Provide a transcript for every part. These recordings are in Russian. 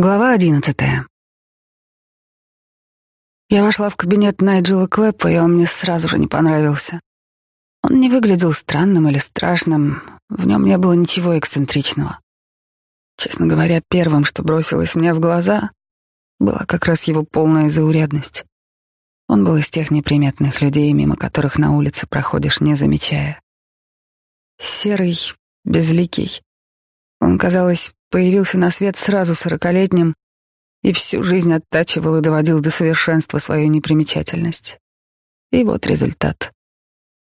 Глава одиннадцатая. Я вошла в кабинет Найджела Клэпа, и он мне сразу же не понравился. Он не выглядел странным или страшным, в нем не было ничего эксцентричного. Честно говоря, первым, что бросилось мне в глаза, была как раз его полная заурядность. Он был из тех неприметных людей, мимо которых на улице проходишь, не замечая. Серый, безликий. Он, казалось, появился на свет сразу сорокалетним и всю жизнь оттачивал и доводил до совершенства свою непримечательность. И вот результат.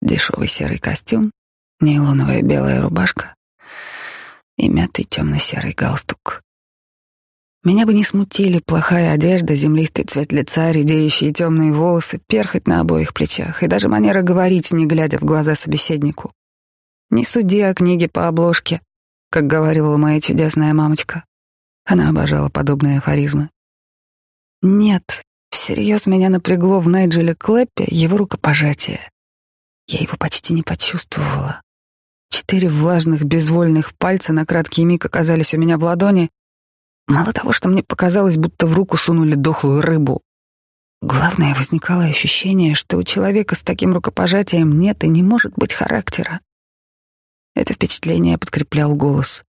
Дешевый серый костюм, нейлоновая белая рубашка и мятый темно-серый галстук. Меня бы не смутили плохая одежда, землистый цвет лица, редеющие темные волосы, перхоть на обоих плечах и даже манера говорить, не глядя в глаза собеседнику. Не суди о книге по обложке, как говорила моя чудесная мамочка. Она обожала подобные афоризмы. Нет, всерьез меня напрягло в Найджеле Клэппе его рукопожатие. Я его почти не почувствовала. Четыре влажных, безвольных пальца на краткий миг оказались у меня в ладони. Мало того, что мне показалось, будто в руку сунули дохлую рыбу. Главное, возникало ощущение, что у человека с таким рукопожатием нет и не может быть характера. Это впечатление подкреплял голос.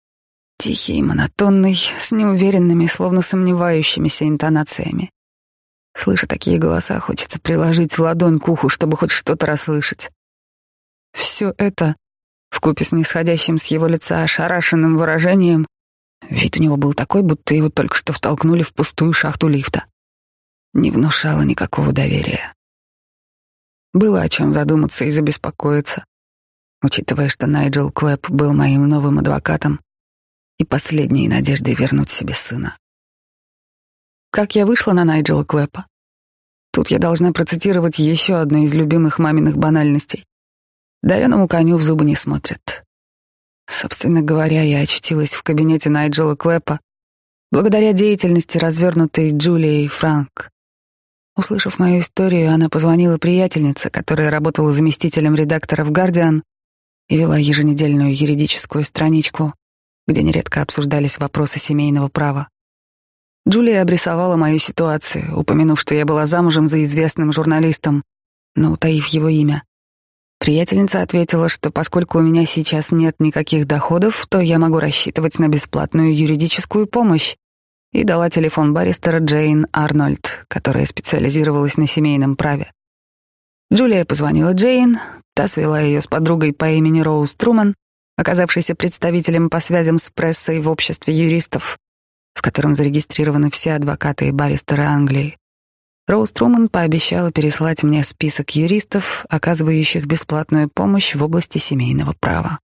Тихий, монотонный, с неуверенными, словно сомневающимися интонациями. Слыша такие голоса, хочется приложить ладонь к уху, чтобы хоть что-то расслышать. Все это, вкупе с нисходящим с его лица ошарашенным выражением, вид у него был такой, будто его только что втолкнули в пустую шахту лифта, не внушало никакого доверия. Было о чем задуматься и забеспокоиться учитывая, что Найджел Клэп был моим новым адвокатом и последней надеждой вернуть себе сына. Как я вышла на Найджела Клэпа? Тут я должна процитировать еще одну из любимых маминых банальностей. Дареному коню в зубы не смотрят. Собственно говоря, я очутилась в кабинете Найджела Клэпа благодаря деятельности, развернутой Джулией Франк. Услышав мою историю, она позвонила приятельнице, которая работала заместителем редактора в «Гардиан», и вела еженедельную юридическую страничку, где нередко обсуждались вопросы семейного права. Джулия обрисовала мою ситуацию, упомянув, что я была замужем за известным журналистом, но утаив его имя. Приятельница ответила, что поскольку у меня сейчас нет никаких доходов, то я могу рассчитывать на бесплатную юридическую помощь, и дала телефон баристера Джейн Арнольд, которая специализировалась на семейном праве. Джулия позвонила Джейн, та свела ее с подругой по имени Роуз Труман, оказавшейся представителем по связям с прессой в обществе юристов, в котором зарегистрированы все адвокаты и баристеры Англии. Роуз Труман пообещала переслать мне список юристов, оказывающих бесплатную помощь в области семейного права.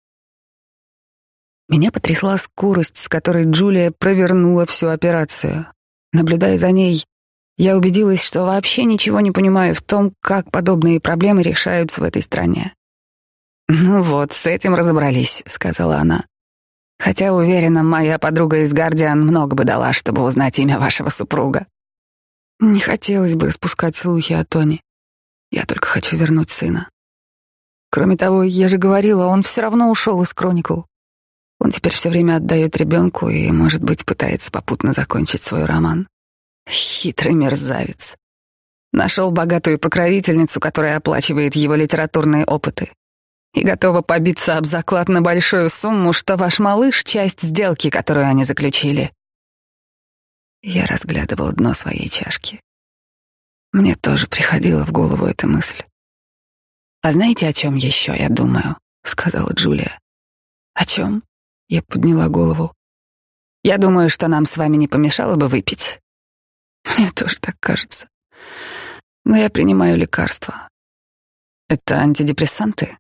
Меня потрясла скорость, с которой Джулия провернула всю операцию. Наблюдая за ней, я убедилась, что вообще ничего не понимаю в том, как подобные проблемы решаются в этой стране. «Ну вот, с этим разобрались», — сказала она. «Хотя, уверена, моя подруга из «Гардиан» много бы дала, чтобы узнать имя вашего супруга». Не хотелось бы распускать слухи о Тони. Я только хочу вернуть сына. Кроме того, я же говорила, он все равно ушел из Кроникл. Он теперь все время отдает ребенку и, может быть, пытается попутно закончить свой роман. Хитрый мерзавец. Нашел богатую покровительницу, которая оплачивает его литературные опыты. И готова побиться об заклад на большую сумму, что ваш малыш — часть сделки, которую они заключили. Я разглядывал дно своей чашки. Мне тоже приходила в голову эта мысль. «А знаете, о чем еще я думаю?» — сказала Джулия. «О чем?» — я подняла голову. «Я думаю, что нам с вами не помешало бы выпить. Мне тоже так кажется. Но я принимаю лекарства. Это антидепрессанты?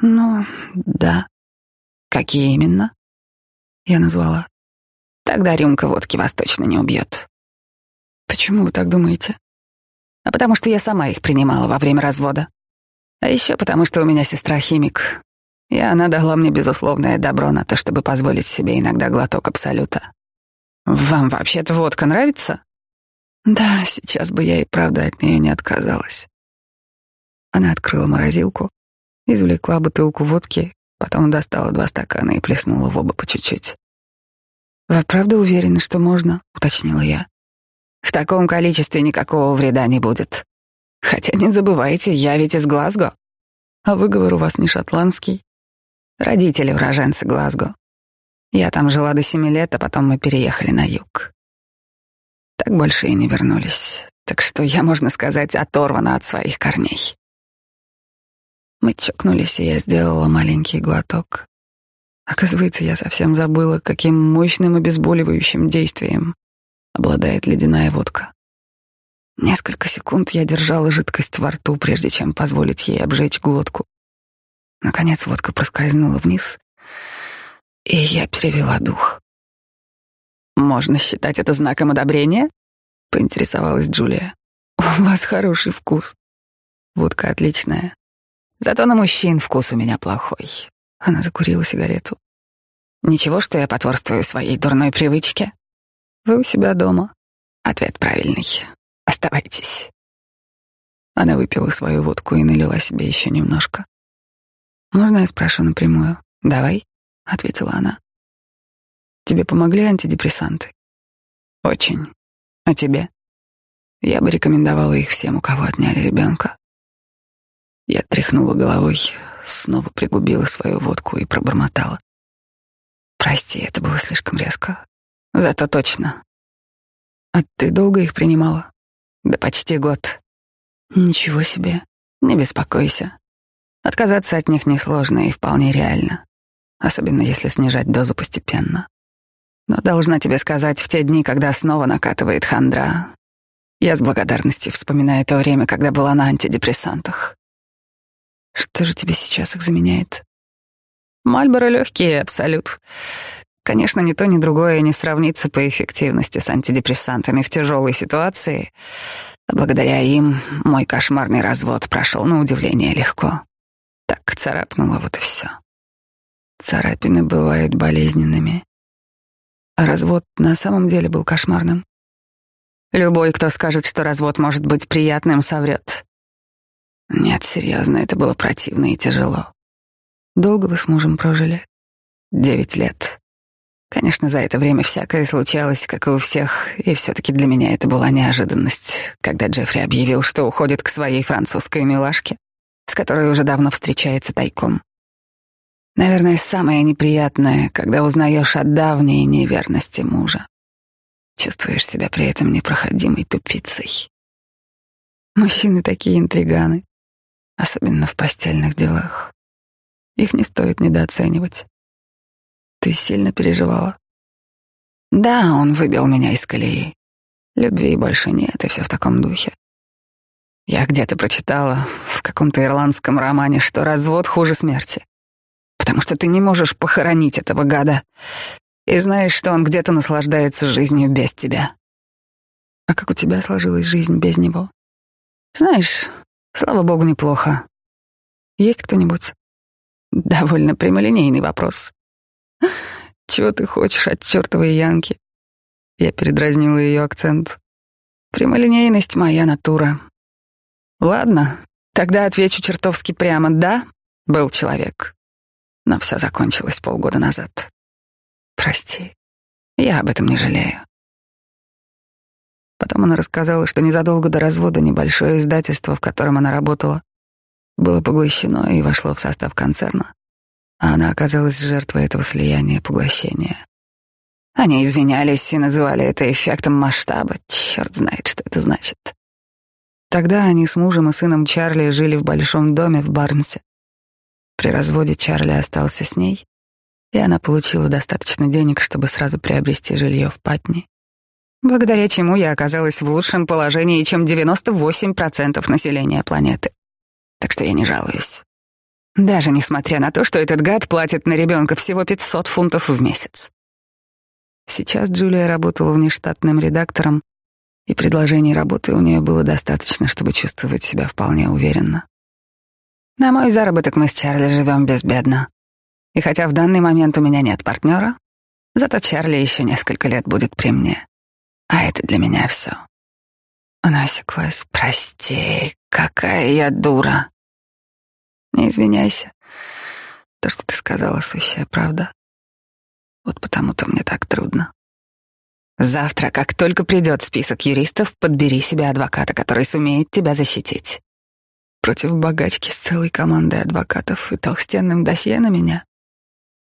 Ну, да. Какие именно? Я назвала. Тогда рюмка водки вас точно не убьет. Почему вы так думаете? А потому что я сама их принимала во время развода. А еще потому, что у меня сестра химик, и она дала мне безусловное добро на то, чтобы позволить себе иногда глоток абсолюта. Вам вообще-то водка нравится? Да, сейчас бы я и правда от нее не отказалась. Она открыла морозилку, извлекла бутылку водки, потом достала два стакана и плеснула в оба по чуть-чуть. «Вы правда уверены, что можно?» — уточнила я. «В таком количестве никакого вреда не будет. Хотя не забывайте, я ведь из Глазго. А выговор у вас не шотландский?» Родители уроженцы Глазго. Я там жила до семи лет, а потом мы переехали на юг. Так больше и не вернулись. Так что я, можно сказать, оторвана от своих корней. Мы чокнулись, и я сделала маленький глоток. Оказывается, я совсем забыла, каким мощным обезболивающим действием обладает ледяная водка. Несколько секунд я держала жидкость во рту, прежде чем позволить ей обжечь глотку. Наконец водка проскользнула вниз, и я перевела дух. «Можно считать это знаком одобрения?» — поинтересовалась Джулия. «У вас хороший вкус. Водка отличная. Зато на мужчин вкус у меня плохой». Она закурила сигарету. «Ничего, что я потворствую своей дурной привычке?» «Вы у себя дома». Ответ правильный. Оставайтесь. Она выпила свою водку и налила себе еще немножко. «Можно я спрошу напрямую?» «Давай», — ответила она. «Тебе помогли антидепрессанты?» «Очень. А тебе?» Я бы рекомендовала их всем, у кого отняли ребенка. Я тряхнула головой, снова пригубила свою водку и пробормотала. «Прости, это было слишком резко. Зато точно. А ты долго их принимала?» «Да почти год». «Ничего себе. Не беспокойся. Отказаться от них несложно и вполне реально, особенно если снижать дозу постепенно. Но должна тебе сказать, в те дни, когда снова накатывает хандра, я с благодарностью вспоминаю то время, когда была на антидепрессантах. Что же тебе сейчас их заменяет? Мальборо легкие, абсолют. Конечно, ни то, ни другое не сравнится по эффективности с антидепрессантами в тяжелой ситуации. А благодаря им мой кошмарный развод прошел на удивление легко. Так царапнуло, вот и все. Царапины бывают болезненными. А развод на самом деле был кошмарным. Любой, кто скажет, что развод может быть приятным, соврет. Нет, серьезно, это было противно и тяжело. Долго вы с мужем прожили? Девять лет. Конечно, за это время всякое случалось, как и у всех, и все-таки для меня это была неожиданность, когда Джеффри объявил, что уходит к своей французской милашке с которой уже давно встречается тайком. Наверное, самое неприятное, когда узнаешь о давней неверности мужа. Чувствуешь себя при этом непроходимой тупицей. Мужчины такие интриганы, особенно в постельных делах. Их не стоит недооценивать. Ты сильно переживала? Да, он выбил меня из колеи. Любви больше нет, и все в таком духе. Я где-то прочитала в каком-то ирландском романе, что развод хуже смерти. Потому что ты не можешь похоронить этого гада. И знаешь, что он где-то наслаждается жизнью без тебя. А как у тебя сложилась жизнь без него? Знаешь, слава богу, неплохо. Есть кто-нибудь? Довольно прямолинейный вопрос. Чего ты хочешь от чертовой Янки? Я передразнила ее акцент. Прямолинейность — моя натура. Ладно, тогда отвечу чертовски прямо. Да, был человек. Но все закончилось полгода назад. Прости, я об этом не жалею. Потом она рассказала, что незадолго до развода небольшое издательство, в котором она работала, было поглощено и вошло в состав концерна, а она оказалась жертвой этого слияния поглощения. Они извинялись и называли это эффектом масштаба. Черт знает, что это значит. Тогда они с мужем и сыном Чарли жили в большом доме в Барнсе. При разводе Чарли остался с ней, и она получила достаточно денег, чтобы сразу приобрести жилье в Патни. Благодаря чему я оказалась в лучшем положении, чем 98% населения планеты. Так что я не жалуюсь. Даже несмотря на то, что этот гад платит на ребенка всего 500 фунтов в месяц. Сейчас Джулия работала внештатным редактором и предложений работы у нее было достаточно, чтобы чувствовать себя вполне уверенно. На мой заработок мы с Чарли живем безбедно. И хотя в данный момент у меня нет партнера, зато Чарли еще несколько лет будет при мне. А это для меня все. Она осеклась. Прости, какая я дура. Не извиняйся. То, что ты сказала, сущая правда. Вот потому-то мне так трудно. Завтра, как только придет список юристов, подбери себе адвоката, который сумеет тебя защитить. Против богачки с целой командой адвокатов и толстенным досье на меня.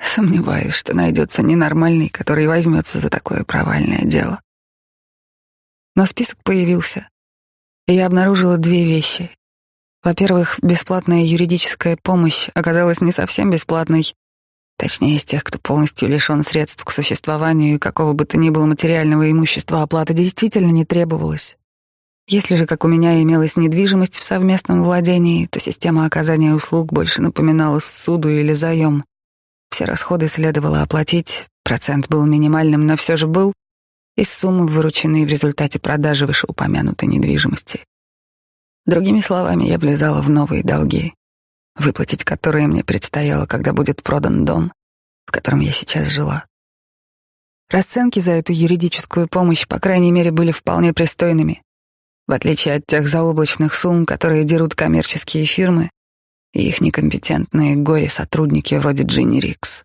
Сомневаюсь, что найдется ненормальный, который возьмется за такое провальное дело. Но список появился, и я обнаружила две вещи. Во-первых, бесплатная юридическая помощь оказалась не совсем бесплатной, точнее, из тех, кто полностью лишен средств к существованию и какого бы то ни было материального имущества, оплата действительно не требовалась. Если же, как у меня, имелась недвижимость в совместном владении, то система оказания услуг больше напоминала суду или заем. Все расходы следовало оплатить, процент был минимальным, но все же был, из суммы, вырученной в результате продажи вышеупомянутой недвижимости. Другими словами, я влезала в новые долги, выплатить которые мне предстояло, когда будет продан дом, в котором я сейчас жила. Расценки за эту юридическую помощь, по крайней мере, были вполне пристойными, в отличие от тех заоблачных сумм, которые дерут коммерческие фирмы и их некомпетентные горе-сотрудники вроде Джинни Рикс.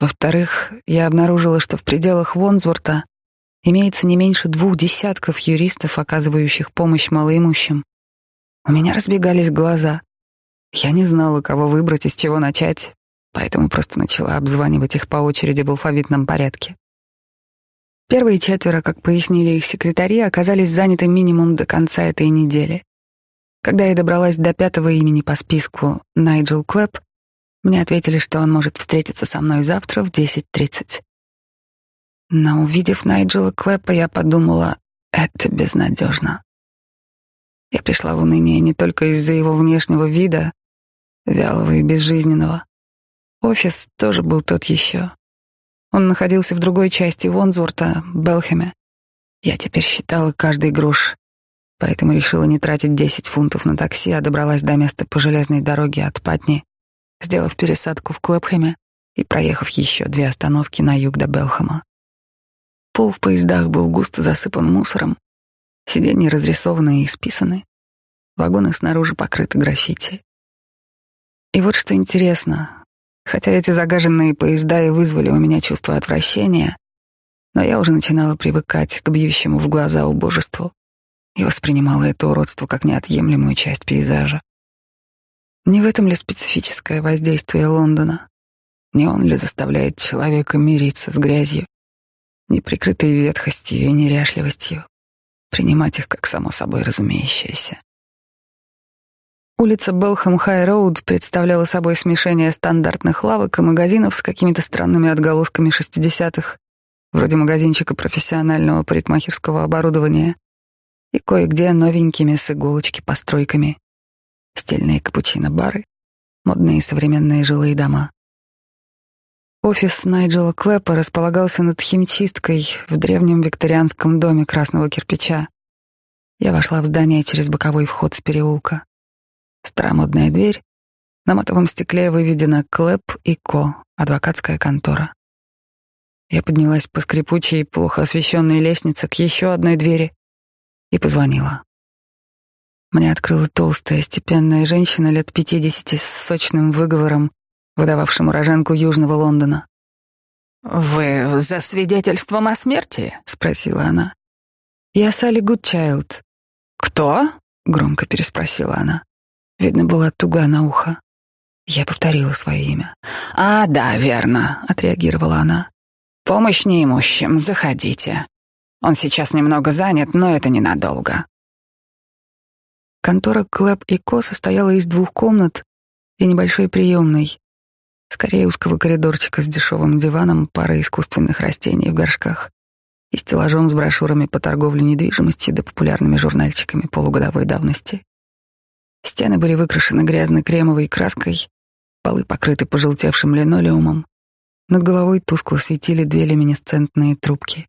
Во-вторых, я обнаружила, что в пределах Вонсворта имеется не меньше двух десятков юристов, оказывающих помощь малоимущим. У меня разбегались глаза. Я не знала, кого выбрать и с чего начать, поэтому просто начала обзванивать их по очереди в алфавитном порядке. Первые четверо, как пояснили их секретари, оказались заняты минимум до конца этой недели. Когда я добралась до пятого имени по списку, Найджел Клэп, мне ответили, что он может встретиться со мной завтра в 10.30. Но увидев Найджела Клэпа, я подумала, это безнадежно. Я пришла в уныние не только из-за его внешнего вида, вялого и безжизненного. Офис тоже был тот еще. Он находился в другой части Вонсворта, Белхеме. Я теперь считала каждый грош поэтому решила не тратить 10 фунтов на такси, а добралась до места по железной дороге от Патни, сделав пересадку в Клэпхэме и проехав еще две остановки на юг до Белхэма. Пол в поездах был густо засыпан мусором, сиденья разрисованы и исписаны, вагоны снаружи покрыты граффити. И вот что интересно, хотя эти загаженные поезда и вызвали у меня чувство отвращения, но я уже начинала привыкать к бьющему в глаза убожеству и воспринимала это уродство как неотъемлемую часть пейзажа. Не в этом ли специфическое воздействие Лондона? Не он ли заставляет человека мириться с грязью, неприкрытой ветхостью и неряшливостью, принимать их как само собой разумеющееся? Улица Белхэм-Хай-Роуд представляла собой смешение стандартных лавок и магазинов с какими-то странными отголосками шестидесятых, вроде магазинчика профессионального парикмахерского оборудования — и кое-где новенькими с иголочки постройками. Стильные капучино-бары, модные современные жилые дома. Офис Найджела Клэпа располагался над химчисткой в древнем викторианском доме красного кирпича. Я вошла в здание через боковой вход с переулка. Старомодная дверь, на матовом стекле выведена «Клэп и Ко», адвокатская контора. Я поднялась по скрипучей, плохо освещенной лестнице к еще одной двери, и позвонила. Мне открыла толстая, степенная женщина лет пятидесяти с сочным выговором, выдававшим уроженку Южного Лондона. «Вы за свидетельством о смерти?» — спросила она. «Я Салли Гудчайлд». «Кто?» — громко переспросила она. Видно, была туга на ухо. Я повторила свое имя. «А, да, верно», — отреагировала она. «Помощь неимущим, заходите. Он сейчас немного занят, но это ненадолго. Контора Клэп и Ко состояла из двух комнат и небольшой приемной, скорее узкого коридорчика с дешевым диваном, парой искусственных растений в горшках и стеллажом с брошюрами по торговле недвижимостью да популярными журнальчиками полугодовой давности. Стены были выкрашены грязно-кремовой краской, полы покрыты пожелтевшим линолеумом, над головой тускло светили две люминесцентные трубки.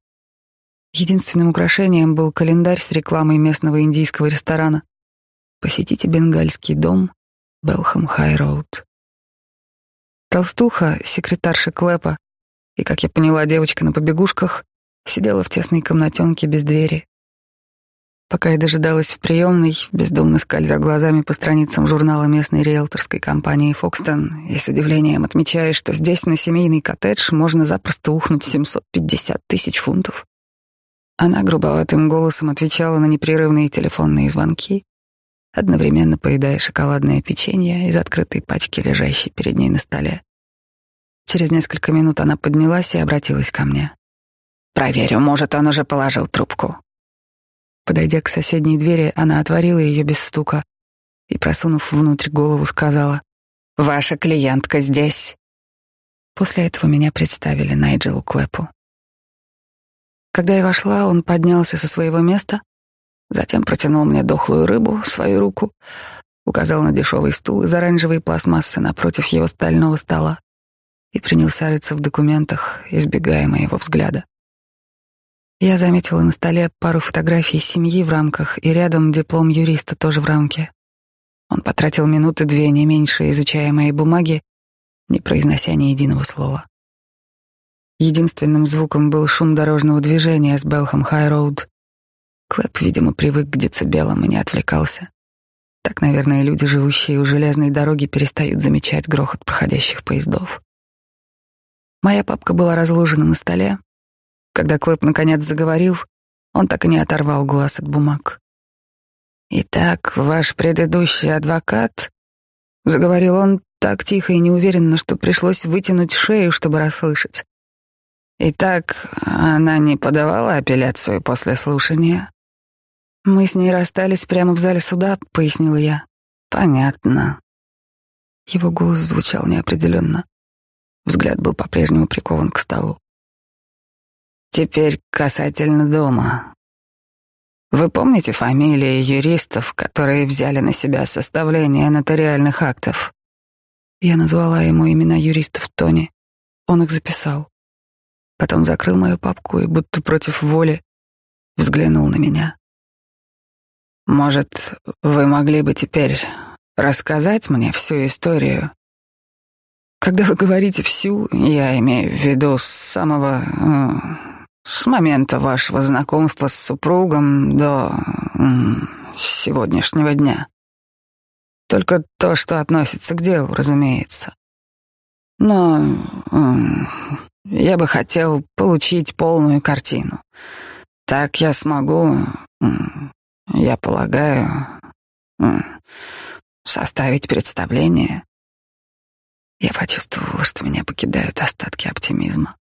Единственным украшением был календарь с рекламой местного индийского ресторана. Посетите бенгальский дом Белхэм Хай Роуд. Толстуха, секретарша Клэпа и, как я поняла, девочка на побегушках, сидела в тесной комнатенке без двери. Пока я дожидалась в приемной, бездумно скользя глазами по страницам журнала местной риэлторской компании «Фокстон» и с удивлением отмечая, что здесь на семейный коттедж можно запросто ухнуть 750 тысяч фунтов. Она грубоватым голосом отвечала на непрерывные телефонные звонки, одновременно поедая шоколадное печенье из открытой пачки, лежащей перед ней на столе. Через несколько минут она поднялась и обратилась ко мне. «Проверю, может, он уже положил трубку». Подойдя к соседней двери, она отворила ее без стука и, просунув внутрь голову, сказала «Ваша клиентка здесь». После этого меня представили Найджелу Клэпу. Когда я вошла, он поднялся со своего места, затем протянул мне дохлую рыбу, свою руку, указал на дешевый стул из оранжевой пластмассы напротив его стального стола и принялся рыться в документах, избегая моего взгляда. Я заметила на столе пару фотографий семьи в рамках и рядом диплом юриста тоже в рамке. Он потратил минуты две, не меньше, изучая мои бумаги, не произнося ни единого слова. Единственным звуком был шум дорожного движения с Белхам Хай-Роуд. Клэп, видимо, привык к децибелам и не отвлекался. Так, наверное, люди, живущие у железной дороги, перестают замечать грохот проходящих поездов. Моя папка была разложена на столе. Когда Клэп наконец заговорил, он так и не оторвал глаз от бумаг. «Итак, ваш предыдущий адвокат...» — заговорил он так тихо и неуверенно, что пришлось вытянуть шею, чтобы расслышать. «Итак, она не подавала апелляцию после слушания?» «Мы с ней расстались прямо в зале суда», — пояснила я. «Понятно». Его голос звучал неопределенно. Взгляд был по-прежнему прикован к столу. Теперь касательно дома. Вы помните фамилии юристов, которые взяли на себя составление нотариальных актов? Я назвала ему имена юристов Тони. Он их записал. Потом закрыл мою папку и, будто против воли, взглянул на меня. Может, вы могли бы теперь рассказать мне всю историю когда вы говорите всю, я имею в виду с самого... С момента вашего знакомства с супругом до сегодняшнего дня. Только то, что относится к делу, разумеется. Но я бы хотел получить полную картину. Так я смогу, я полагаю, составить представление я почувствовала, что меня покидают остатки оптимизма.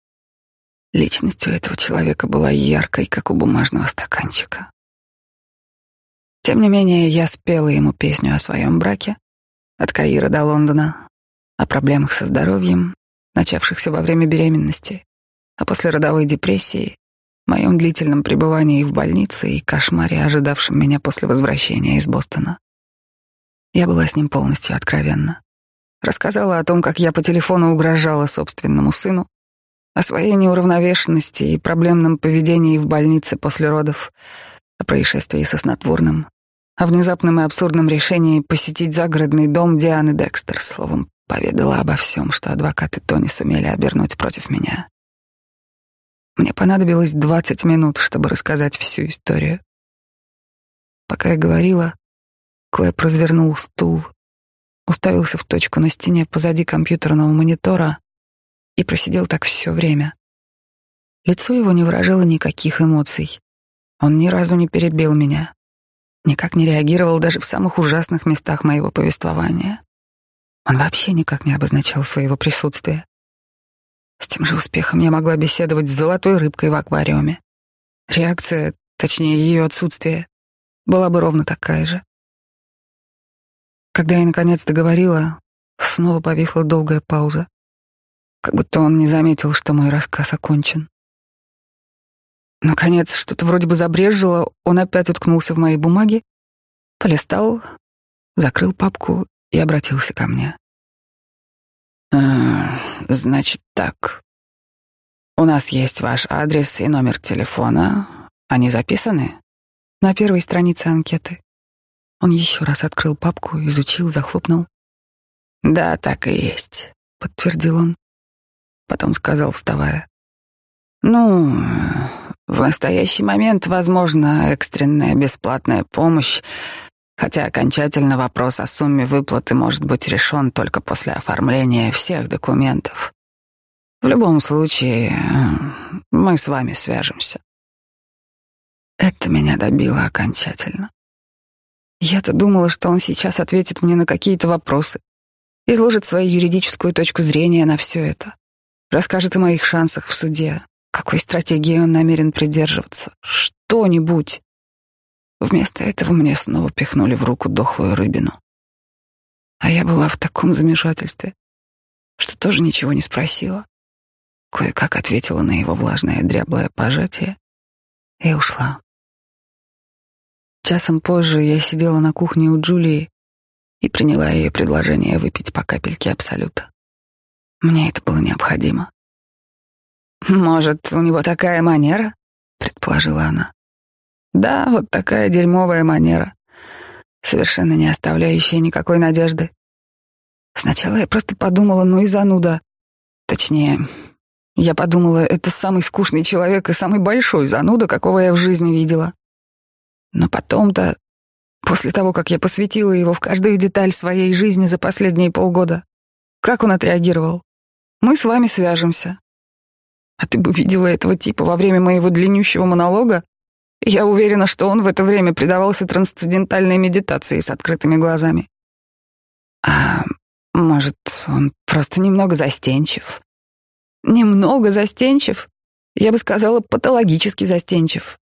Личность у этого человека была яркой, как у бумажного стаканчика. Тем не менее, я спела ему песню о своем браке, от Каира до Лондона, о проблемах со здоровьем, начавшихся во время беременности, о послеродовой депрессии, моем длительном пребывании в больнице и кошмаре, ожидавшем меня после возвращения из Бостона. Я была с ним полностью откровенна. Рассказала о том, как я по телефону угрожала собственному сыну, о своей неуравновешенности и проблемном поведении в больнице после родов, о происшествии со снотворным, о внезапном и абсурдном решении посетить загородный дом Дианы Декстер, словом, поведала обо всем, что адвокаты Тони сумели обернуть против меня. Мне понадобилось двадцать минут, чтобы рассказать всю историю. Пока я говорила, Клэп развернул стул уставился в точку на стене позади компьютерного монитора и просидел так все время. Лицо его не выражало никаких эмоций. Он ни разу не перебил меня, никак не реагировал даже в самых ужасных местах моего повествования. Он вообще никак не обозначал своего присутствия. С тем же успехом я могла беседовать с золотой рыбкой в аквариуме. Реакция, точнее ее отсутствие, была бы ровно такая же. Когда я наконец договорила, снова повисла долгая пауза, как будто он не заметил, что мой рассказ окончен. Наконец, что-то вроде бы забрежило, он опять уткнулся в мои бумаги, полистал, закрыл папку и обратился ко мне. «А, «Значит так. У нас есть ваш адрес и номер телефона. Они записаны?» «На первой странице анкеты». Он еще раз открыл папку, изучил, захлопнул. «Да, так и есть», — подтвердил он. Потом сказал, вставая. «Ну, в настоящий момент, возможно, экстренная бесплатная помощь, хотя окончательно вопрос о сумме выплаты может быть решен только после оформления всех документов. В любом случае, мы с вами свяжемся». Это меня добило окончательно. Я-то думала, что он сейчас ответит мне на какие-то вопросы, изложит свою юридическую точку зрения на все это, расскажет о моих шансах в суде, какой стратегии он намерен придерживаться, что-нибудь. Вместо этого мне снова пихнули в руку дохлую рыбину. А я была в таком замешательстве, что тоже ничего не спросила. Кое-как ответила на его влажное дряблое пожатие и ушла. Часом позже я сидела на кухне у Джулии и приняла ее предложение выпить по капельке абсолюта. Мне это было необходимо. «Может, у него такая манера?» — предположила она. «Да, вот такая дерьмовая манера, совершенно не оставляющая никакой надежды. Сначала я просто подумала, ну и зануда. Точнее, я подумала, это самый скучный человек и самый большой зануда, какого я в жизни видела. Но потом-то, после того, как я посвятила его в каждую деталь своей жизни за последние полгода, как он отреагировал? Мы с вами свяжемся. А ты бы видела этого типа во время моего длиннющего монолога? Я уверена, что он в это время предавался трансцендентальной медитации с открытыми глазами. А может, он просто немного застенчив? Немного застенчив? Я бы сказала, патологически застенчив.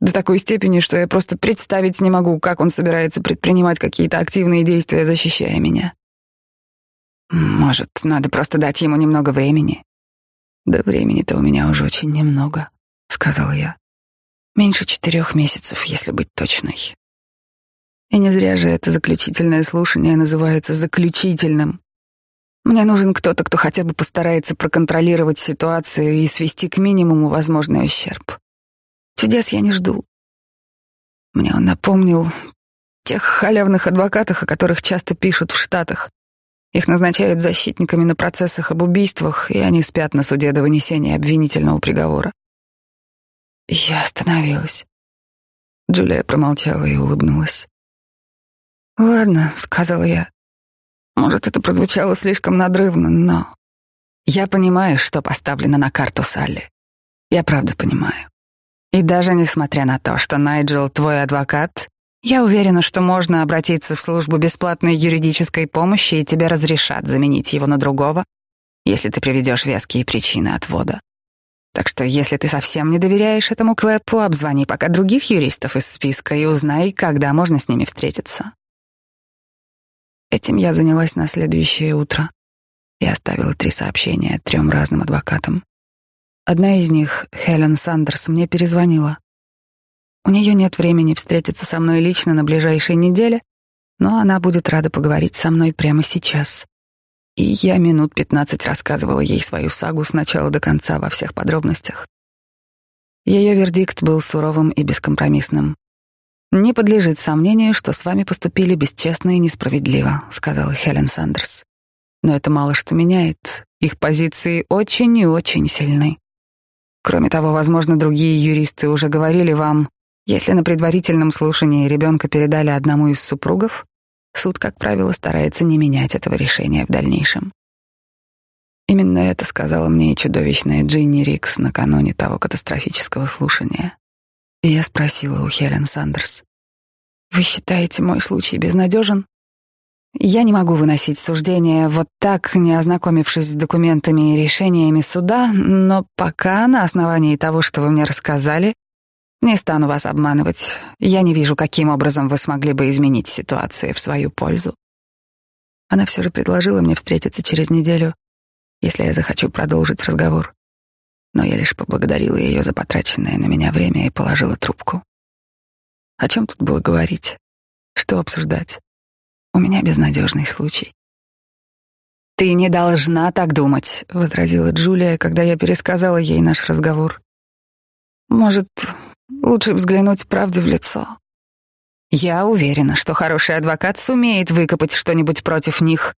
До такой степени, что я просто представить не могу, как он собирается предпринимать какие-то активные действия, защищая меня. Может, надо просто дать ему немного времени. Да времени-то у меня уже очень немного, сказал я. Меньше четырех месяцев, если быть точной. И не зря же это заключительное слушание называется заключительным. Мне нужен кто-то, кто хотя бы постарается проконтролировать ситуацию и свести к минимуму возможный ущерб. Чудес я не жду. Мне он напомнил тех халявных адвокатов, о которых часто пишут в Штатах, их назначают защитниками на процессах об убийствах, и они спят на суде до вынесения обвинительного приговора. Я остановилась. Джулия промолчала и улыбнулась. «Ладно», — сказала я. «Может, это прозвучало слишком надрывно, но я понимаю, что поставлено на карту Салли. Я правда понимаю. И даже несмотря на то, что Найджел твой адвокат, я уверена, что можно обратиться в службу бесплатной юридической помощи, и тебе разрешат заменить его на другого, если ты приведешь веские причины отвода. Так что, если ты совсем не доверяешь этому Клэпу, обзвони пока других юристов из списка и узнай, когда можно с ними встретиться. Этим я занялась на следующее утро и оставила три сообщения трем разным адвокатам. Одна из них, Хелен Сандерс, мне перезвонила. У нее нет времени встретиться со мной лично на ближайшей неделе, но она будет рада поговорить со мной прямо сейчас. И я минут пятнадцать рассказывала ей свою сагу с начала до конца во всех подробностях. Ее вердикт был суровым и бескомпромиссным. «Не подлежит сомнению, что с вами поступили бесчестно и несправедливо», — сказала Хелен Сандерс. «Но это мало что меняет. Их позиции очень и очень сильны. Кроме того, возможно, другие юристы уже говорили вам, если на предварительном слушании ребенка передали одному из супругов, суд, как правило, старается не менять этого решения в дальнейшем. Именно это сказала мне и чудовищная Джинни Рикс накануне того катастрофического слушания. И я спросила у Хелен Сандерс, «Вы считаете мой случай безнадежен?» Я не могу выносить суждения вот так, не ознакомившись с документами и решениями суда, но пока на основании того, что вы мне рассказали, не стану вас обманывать. Я не вижу, каким образом вы смогли бы изменить ситуацию в свою пользу. Она все же предложила мне встретиться через неделю, если я захочу продолжить разговор. Но я лишь поблагодарила ее за потраченное на меня время и положила трубку. О чем тут было говорить? Что обсуждать? У меня безнадежный случай. «Ты не должна так думать», — возразила Джулия, когда я пересказала ей наш разговор. «Может, Лучше взглянуть правде в лицо. Я уверена, что хороший адвокат сумеет выкопать что-нибудь против них,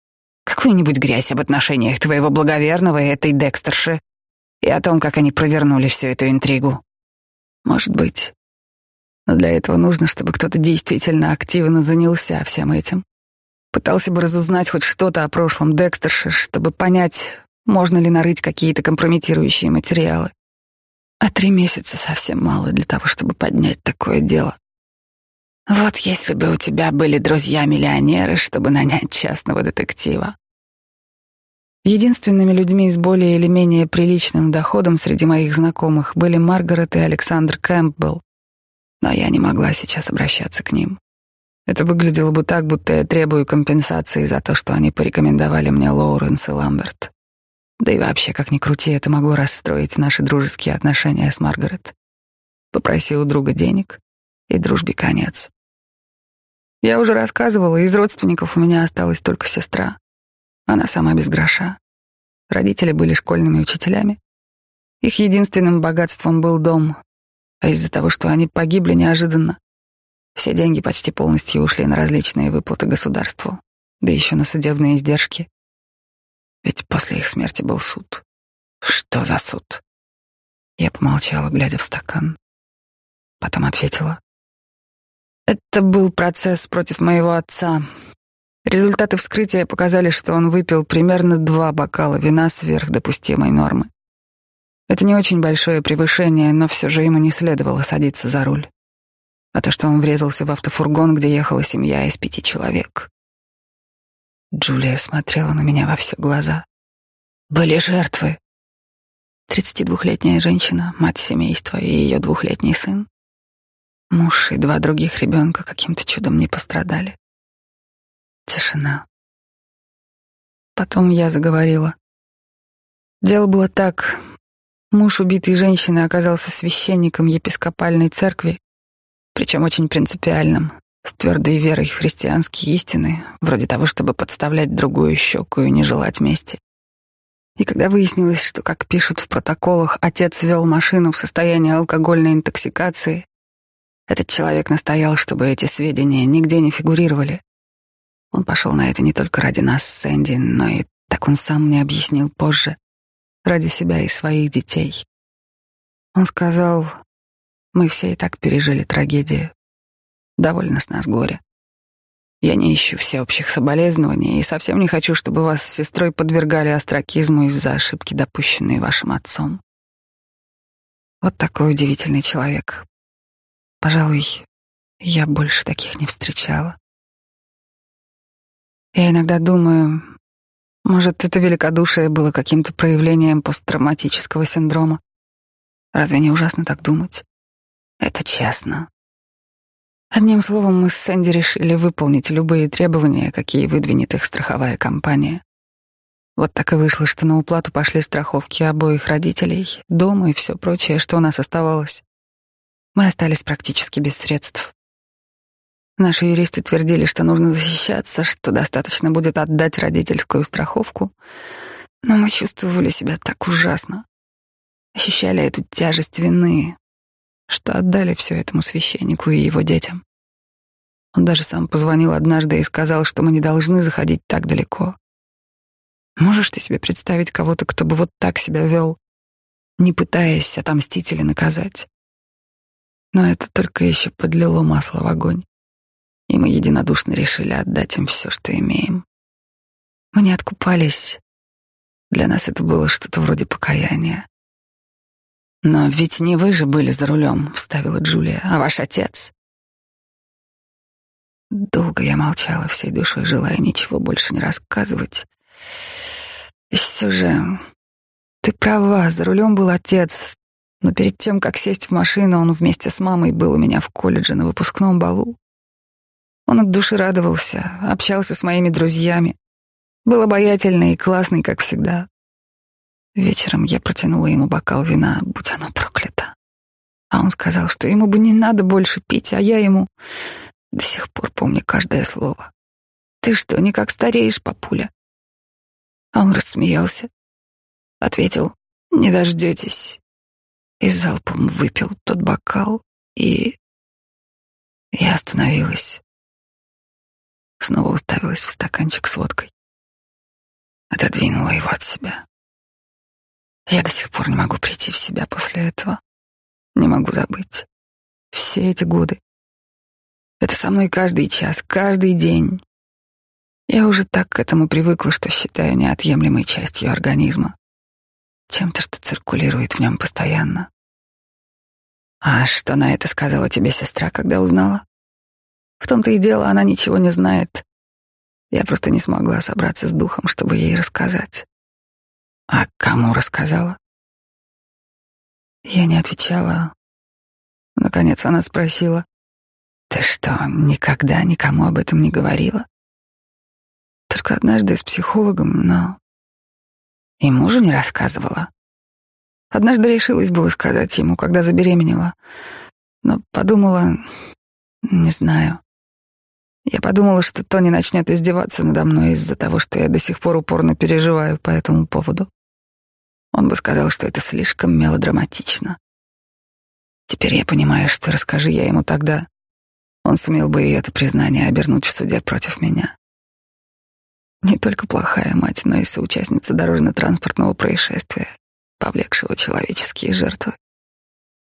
какую-нибудь грязь об отношениях твоего благоверного и этой Декстерши, и о том, как они провернули всю эту интригу. Может быть. Но для этого нужно, чтобы кто-то действительно активно занялся всем этим. Пытался бы разузнать хоть что-то о прошлом Декстерше, чтобы понять, можно ли нарыть какие-то компрометирующие материалы. А три месяца совсем мало для того, чтобы поднять такое дело. Вот если бы у тебя были друзья-миллионеры, чтобы нанять частного детектива. Единственными людьми с более или менее приличным доходом среди моих знакомых были Маргарет и Александр Кэмпбелл, но я не могла сейчас обращаться к ним. Это выглядело бы так, будто я требую компенсации за то, что они порекомендовали мне Лоуренс и Ламберт. Да и вообще, как ни крути, это могло расстроить наши дружеские отношения с Маргарет. Попроси у друга денег, и дружбе конец. Я уже рассказывала, из родственников у меня осталась только сестра. Она сама без гроша. Родители были школьными учителями. Их единственным богатством был дом, а из-за того, что они погибли неожиданно, все деньги почти полностью ушли на различные выплаты государству, да еще на судебные издержки. Ведь после их смерти был суд. Что за суд? Я помолчала, глядя в стакан. Потом ответила. Это был процесс против моего отца. Результаты вскрытия показали, что он выпил примерно два бокала вина сверх допустимой нормы. Это не очень большое превышение, но все же ему не следовало садиться за руль. А то, что он врезался в автофургон, где ехала семья из пяти человек. Джулия смотрела на меня во все глаза. Были жертвы. 32-летняя женщина, мать семейства и ее двухлетний сын. Муж и два других ребенка каким-то чудом не пострадали. Тишина. Потом я заговорила. Дело было так. Муж убитой женщины оказался священником епископальной церкви, причем очень принципиальным, с твердой верой в христианские истины, вроде того, чтобы подставлять другую щеку и не желать мести. И когда выяснилось, что, как пишут в протоколах, отец вел машину в состоянии алкогольной интоксикации, этот человек настоял, чтобы эти сведения нигде не фигурировали. Он пошел на это не только ради нас Сэнди, но и, так он сам мне объяснил позже, ради себя и своих детей. Он сказал, мы все и так пережили трагедию. Довольно с нас горе. Я не ищу всеобщих соболезнований и совсем не хочу, чтобы вас с сестрой подвергали остракизму из-за ошибки, допущенной вашим отцом. Вот такой удивительный человек. Пожалуй, я больше таких не встречала. Я иногда думаю, может, это великодушие было каким-то проявлением посттравматического синдрома. Разве не ужасно так думать? Это честно. Одним словом, мы с Сэнди решили выполнить любые требования, какие выдвинет их страховая компания. Вот так и вышло, что на уплату пошли страховки обоих родителей, дома и все прочее, что у нас оставалось. Мы остались практически без средств. Наши юристы твердили, что нужно защищаться, что достаточно будет отдать родительскую страховку. Но мы чувствовали себя так ужасно. Ощущали эту тяжесть вины, что отдали все этому священнику и его детям. Он даже сам позвонил однажды и сказал, что мы не должны заходить так далеко. Можешь ты себе представить кого-то, кто бы вот так себя вел, не пытаясь отомстить или наказать? Но это только еще подлило масло в огонь и мы единодушно решили отдать им все, что имеем. Мы не откупались. Для нас это было что-то вроде покаяния. «Но ведь не вы же были за рулем», — вставила Джулия, — «а ваш отец». Долго я молчала всей душой, желая ничего больше не рассказывать. И все же, ты права, за рулем был отец, но перед тем, как сесть в машину, он вместе с мамой был у меня в колледже на выпускном балу. Он от души радовался, общался с моими друзьями. Был обаятельный и классный, как всегда. Вечером я протянула ему бокал вина, будь оно проклято. А он сказал, что ему бы не надо больше пить, а я ему до сих пор помню каждое слово. «Ты что, никак стареешь, папуля?» А он рассмеялся. Ответил, «Не дождетесь». И залпом выпил тот бокал, и... Я остановилась. Снова уставилась в стаканчик с водкой. Отодвинула его от себя. Я до сих пор не могу прийти в себя после этого. Не могу забыть. Все эти годы. Это со мной каждый час, каждый день. Я уже так к этому привыкла, что считаю неотъемлемой частью организма. Чем-то, что циркулирует в нем постоянно. А что на это сказала тебе сестра, когда узнала? В том-то и дело, она ничего не знает. Я просто не смогла собраться с духом, чтобы ей рассказать. А кому рассказала? Я не отвечала. Наконец она спросила, «Ты что, никогда никому об этом не говорила?» Только однажды с психологом, но... И мужу не рассказывала. Однажды решилась было сказать ему, когда забеременела, но подумала, не знаю. Я подумала, что Тони начнет издеваться надо мной из-за того, что я до сих пор упорно переживаю по этому поводу. Он бы сказал, что это слишком мелодраматично. Теперь я понимаю, что расскажи я ему тогда, он сумел бы и это признание обернуть в суде против меня. Не только плохая мать, но и соучастница дорожно-транспортного происшествия, повлекшего человеческие жертвы.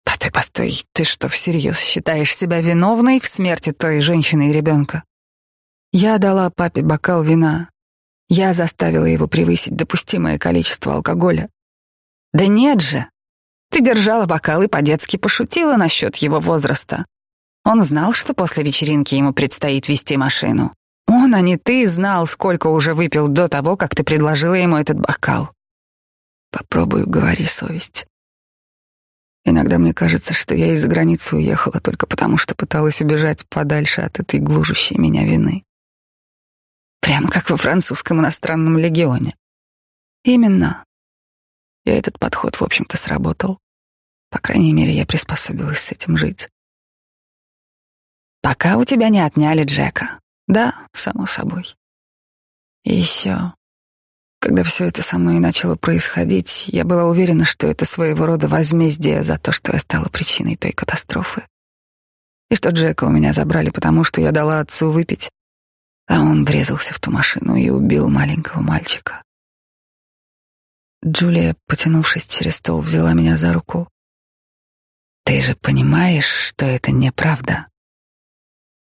Постой, постой, ты что, всерьез считаешь себя виновной в смерти той женщины и ребенка? Я дала папе бокал вина. Я заставила его превысить допустимое количество алкоголя. Да нет же. Ты держала бокал и по-детски пошутила насчет его возраста. Он знал, что после вечеринки ему предстоит вести машину. Он, а не ты, знал, сколько уже выпил до того, как ты предложила ему этот бокал. Попробую, говори совесть. Иногда мне кажется, что я из-за границы уехала только потому, что пыталась убежать подальше от этой глужущей меня вины. Прямо как во французском иностранном легионе. Именно. И этот подход, в общем-то, сработал. По крайней мере, я приспособилась с этим жить. Пока у тебя не отняли Джека. Да, само собой. И еще, когда все это со мной начало происходить, я была уверена, что это своего рода возмездие за то, что я стала причиной той катастрофы. И что Джека у меня забрали, потому что я дала отцу выпить, а он врезался в ту машину и убил маленького мальчика. Джулия, потянувшись через стол, взяла меня за руку. «Ты же понимаешь, что это неправда?»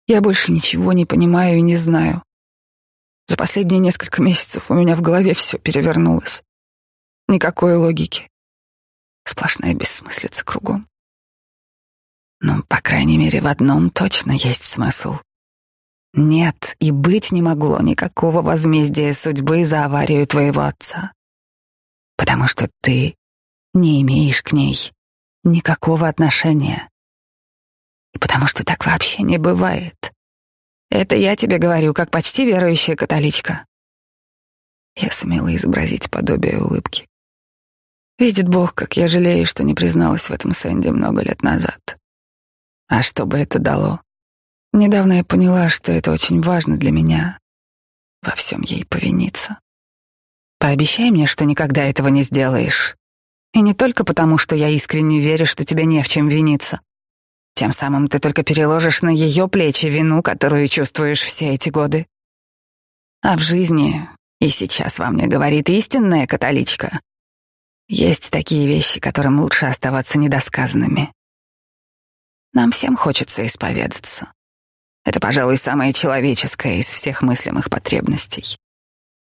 Я больше ничего не понимаю и не знаю. За последние несколько месяцев у меня в голове все перевернулось. Никакой логики. Сплошная бессмыслица кругом. Ну, по крайней мере, в одном точно есть смысл. Нет, и быть не могло никакого возмездия судьбы за аварию твоего отца. Потому что ты не имеешь к ней никакого отношения. И потому что так вообще не бывает. Это я тебе говорю, как почти верующая католичка. Я сумела изобразить подобие улыбки. Видит Бог, как я жалею, что не призналась в этом Сэнди много лет назад. А что бы это дало? Недавно я поняла, что это очень важно для меня во всем ей повиниться. Пообещай мне, что никогда этого не сделаешь. И не только потому, что я искренне верю, что тебе не в чем виниться. Тем самым ты только переложишь на ее плечи вину, которую чувствуешь все эти годы. А в жизни, и сейчас во мне говорит истинная католичка, есть такие вещи, которым лучше оставаться недосказанными. Нам всем хочется исповедаться. Это, пожалуй, самое человеческое из всех мыслимых потребностей.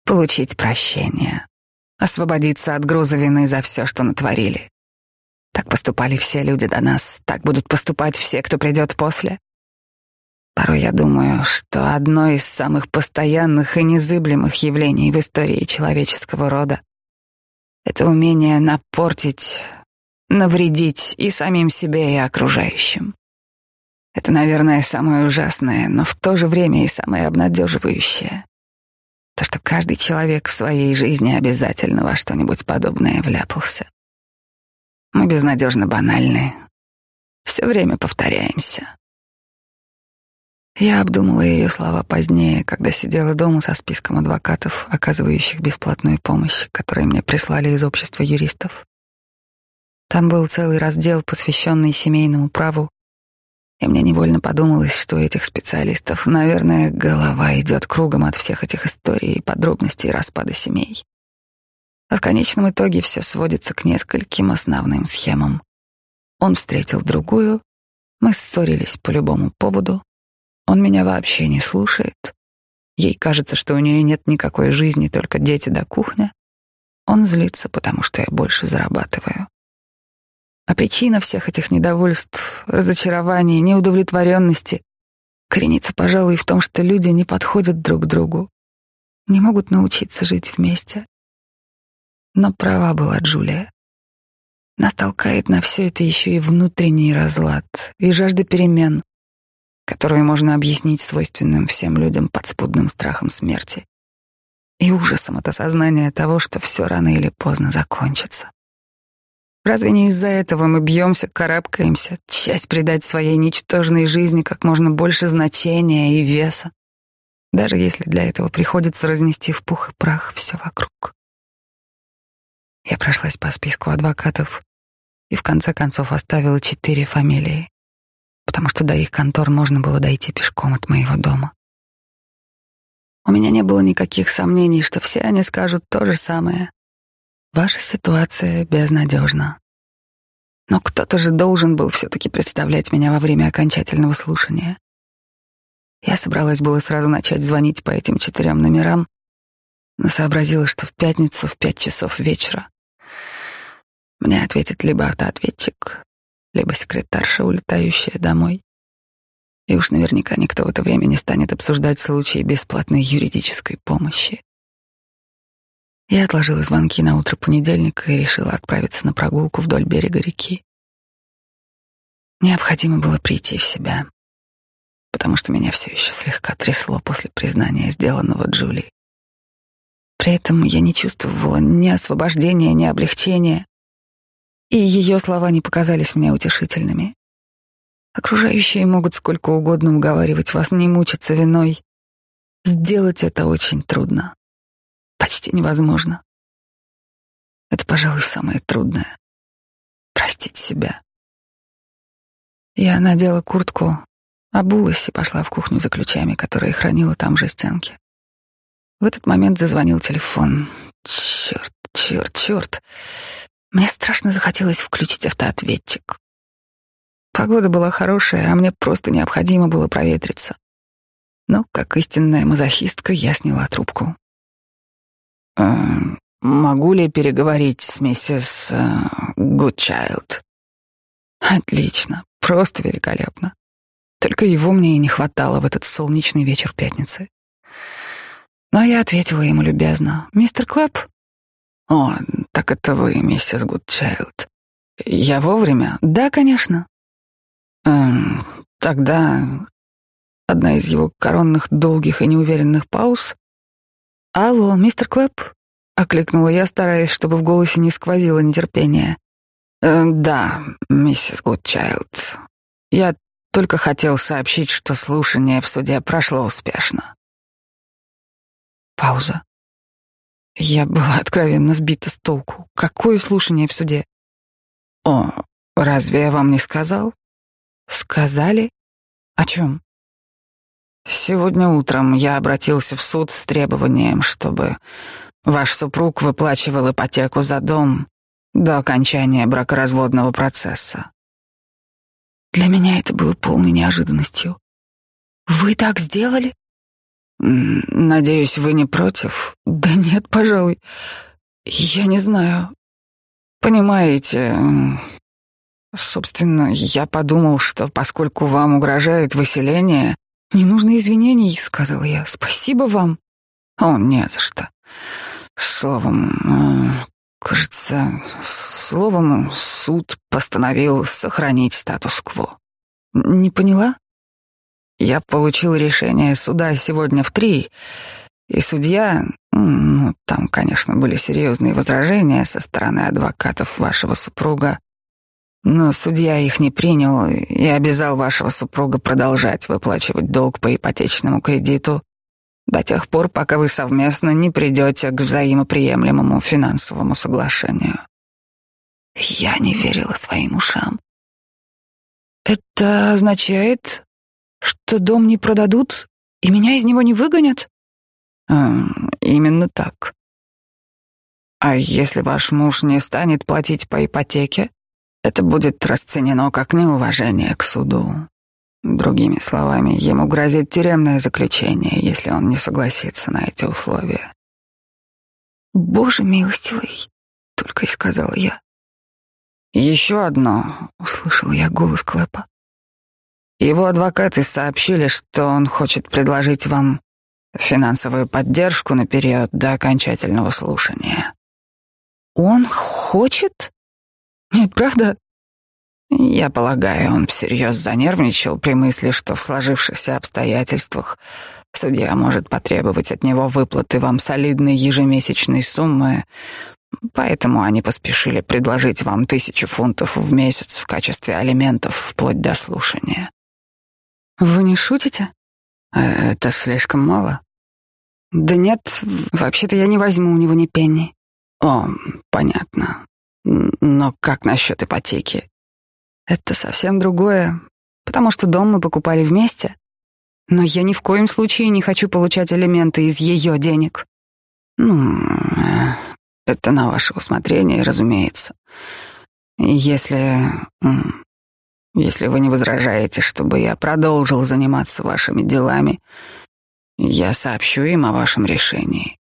Получить прощение, освободиться от груза вины за все, что натворили. Так поступали все люди до нас, так будут поступать все, кто придет после. Порой я думаю, что одно из самых постоянных и незыблемых явлений в истории человеческого рода — это умение напортить, навредить и самим себе, и окружающим. Это, наверное, самое ужасное, но в то же время и самое обнадеживающее. То, что каждый человек в своей жизни обязательно во что-нибудь подобное вляпался. Мы безнадежно банальны. Все время повторяемся. Я обдумала ее слова позднее, когда сидела дома со списком адвокатов, оказывающих бесплатную помощь, которые мне прислали из общества юристов. Там был целый раздел, посвященный семейному праву, и мне невольно подумалось, что у этих специалистов, наверное, голова идет кругом от всех этих историй и подробностей распада семей. А в конечном итоге все сводится к нескольким основным схемам. Он встретил другую, мы ссорились по любому поводу, он меня вообще не слушает. Ей кажется, что у нее нет никакой жизни, только дети да кухня. Он злится, потому что я больше зарабатываю. А причина всех этих недовольств, разочарований, неудовлетворенности коренится, пожалуй, в том, что люди не подходят друг к другу, не могут научиться жить вместе. Но права была Джулия. Нас толкает на все это еще и внутренний разлад, и жажда перемен, которую можно объяснить свойственным всем людям подспудным страхом смерти и ужасом от осознания того, что все рано или поздно закончится. Разве не из-за этого мы бьемся, карабкаемся, часть придать своей ничтожной жизни как можно больше значения и веса, даже если для этого приходится разнести в пух и прах все вокруг? Я прошлась по списку адвокатов и в конце концов оставила четыре фамилии, потому что до их контор можно было дойти пешком от моего дома. У меня не было никаких сомнений, что все они скажут то же самое. Ваша ситуация безнадежна. Но кто-то же должен был все-таки представлять меня во время окончательного слушания. Я собралась было сразу начать звонить по этим четырем номерам, но сообразила, что в пятницу в пять часов вечера мне ответит либо автоответчик, либо секретарша, улетающая домой. И уж наверняка никто в это время не станет обсуждать случаи бесплатной юридической помощи. Я отложила звонки на утро понедельника и решила отправиться на прогулку вдоль берега реки. Необходимо было прийти в себя, потому что меня все еще слегка трясло после признания, сделанного Джулии. При этом я не чувствовала ни освобождения, ни облегчения, и ее слова не показались мне утешительными. Окружающие могут сколько угодно уговаривать вас не мучиться виной. Сделать это очень трудно. Почти невозможно. Это, пожалуй, самое трудное. Простить себя. Я надела куртку, обулась и пошла в кухню за ключами, которые хранила там же стенки. В этот момент зазвонил телефон. Черт, черт, черт. Мне страшно захотелось включить автоответчик. Погода была хорошая, а мне просто необходимо было проветриться. Но, как истинная мазохистка, я сняла трубку. «Э, «Могу ли переговорить с миссис э, Гудчайлд?» «Отлично, просто великолепно. Только его мне и не хватало в этот солнечный вечер пятницы». Но я ответила ему любезно. «Мистер Клэп?» «О, так это вы, миссис Гудчайлд. Я вовремя?» «Да, конечно». «Эм, тогда...» Одна из его коронных долгих и неуверенных пауз. «Алло, мистер Клэп?» — окликнула я, стараясь, чтобы в голосе не сквозило нетерпение. «Э, «Да, миссис Гудчайлд. Я только хотел сообщить, что слушание в суде прошло успешно». Пауза. Я была откровенно сбита с толку. Какое слушание в суде? О, разве я вам не сказал? Сказали? О чем? Сегодня утром я обратился в суд с требованием, чтобы ваш супруг выплачивал ипотеку за дом до окончания бракоразводного процесса. Для меня это было полной неожиданностью. Вы так сделали? Надеюсь, вы не против? Да нет, пожалуй. Я не знаю. Понимаете, собственно, я подумал, что поскольку вам угрожает выселение, не нужно извинений, сказал я. Спасибо вам. О, не за что. Словом, кажется, словом, суд постановил сохранить статус-кво. Не поняла? Я получил решение суда сегодня в три, и судья, ну, там, конечно, были серьезные возражения со стороны адвокатов вашего супруга, но судья их не принял и обязал вашего супруга продолжать выплачивать долг по ипотечному кредиту до тех пор, пока вы совместно не придете к взаимоприемлемому финансовому соглашению. Я не верила своим ушам. Это означает, что дом не продадут и меня из него не выгонят? А, именно так. А если ваш муж не станет платить по ипотеке, это будет расценено как неуважение к суду. Другими словами, ему грозит тюремное заключение, если он не согласится на эти условия. «Боже милостивый», — только и сказала я. Еще одно, услышал я голос Клэпа. Его адвокаты сообщили, что он хочет предложить вам финансовую поддержку на период до окончательного слушания. Он хочет? Нет, правда? Я полагаю, он всерьез занервничал при мысли, что в сложившихся обстоятельствах судья может потребовать от него выплаты вам солидной ежемесячной суммы, поэтому они поспешили предложить вам тысячу фунтов в месяц в качестве алиментов вплоть до слушания. Вы не шутите? Это слишком мало. Да нет, вообще-то я не возьму у него ни пенни. О, понятно. Но как насчет ипотеки? Это совсем другое, потому что дом мы покупали вместе. Но я ни в коем случае не хочу получать элементы из ее денег. Ну, это на ваше усмотрение, разумеется. Если... Если вы не возражаете, чтобы я продолжил заниматься вашими делами, я сообщу им о вашем решении.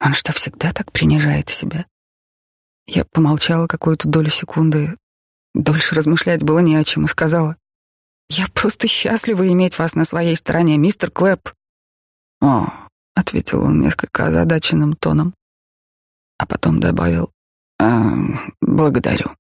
Он что, всегда так принижает себя? Я помолчала какую-то долю секунды, Дольше размышлять было не о чем и сказала. «Я просто счастлива иметь вас на своей стороне, мистер Клэп». «О», — ответил он несколько озадаченным тоном, а потом добавил, «Э, «Благодарю».